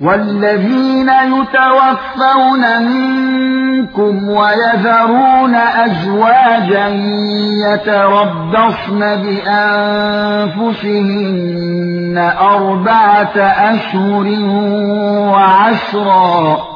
والذين يتوفون منكم ويذرون أزواجا يتربصن بأنفسهن أربعة أشهر وعشرا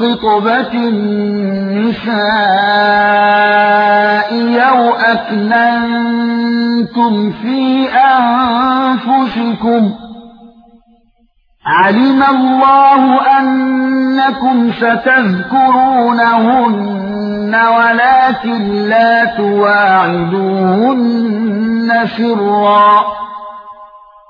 من خطبه النساء أو أكننتم في أنفسكم. علم الله أنكم ستذكرونهن ولكن لا تواعدوهن سرا.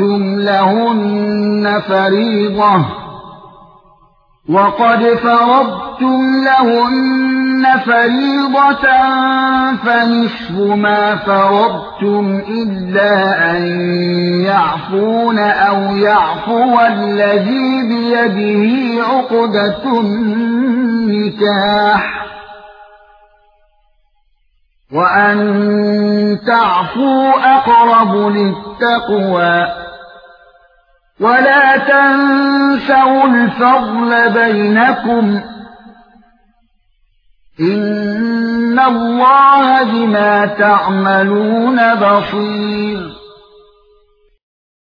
لهن فريضة وقد فرضتم لهن فريضة فنصف ما فرضتم إلا أن يعفون أو يعفو الذي بيده عقدة النكاح وأن تعفوا أقرب للتقوى ولا تنسوا الفضل بينكم. إن الله بما تعملون بصير.